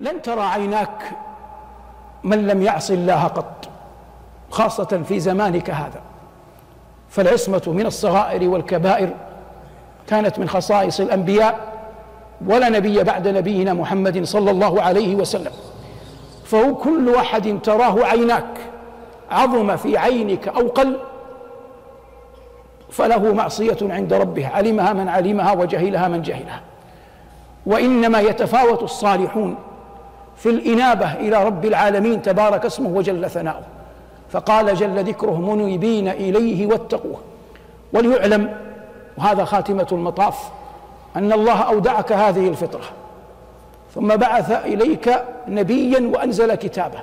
لن ترى عيناك من لم يعص الله قط خاصة في زمانك هذا. فالعصمة من الصغائر والكبائر كانت من خصائص الأنبياء ولا نبي بعد نبينا محمد صلى الله عليه وسلم. فهو كل واحد تراه عيناك عظم في عينك أو قل فله معصية عند ربه علمها من علمها وجهلها من جهلها. وإنما يتفاوت الصالحون في الإنابة إلى رب العالمين تبارك اسمه وجل ثناؤه. فقال جل ذكره منيبين إليه واتقوه. وليعلم وهذا خاتمة المطاف أن الله أودعك هذه الفطرة. ثم بعث إليك نبيا وأنزل كتابه.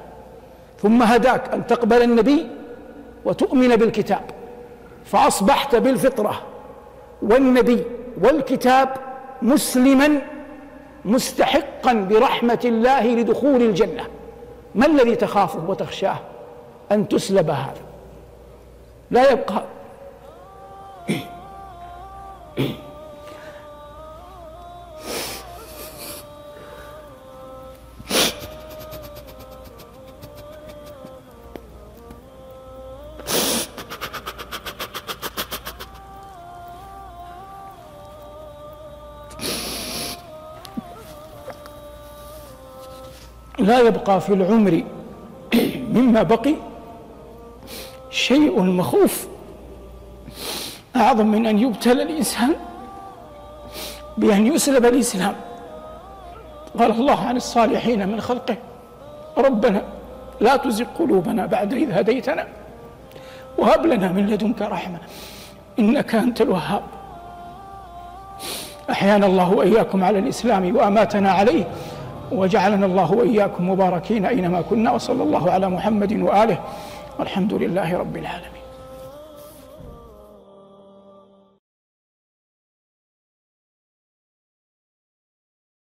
ثم هداك أن تقبل النبي وتؤمن بالكتاب. فأصبحت بالفطرة والنبي والكتاب مسلما مستحقا برحمة الله لدخول الجنة. ما الذي تخافه وتخشاه أن تسلب هذا؟ لا يبقى لا يبقى في العمر مما بقي شيء مخوف. أعظم من أن يبتلى الإنسان بأن يسلب الإسلام. قال الله عن الصالحين من خلقه ربنا لا تزغ قلوبنا بعد إذ هديتنا وهب لنا من لدنك رحمة إنك أنت الوهاب. أحيانا الله وإياكم على الإسلام وأماتنا عليه. وجعلنا الله وإياكم مباركين أينما كنا وصلى الله على محمد وآله والحمد لله رب العالمين.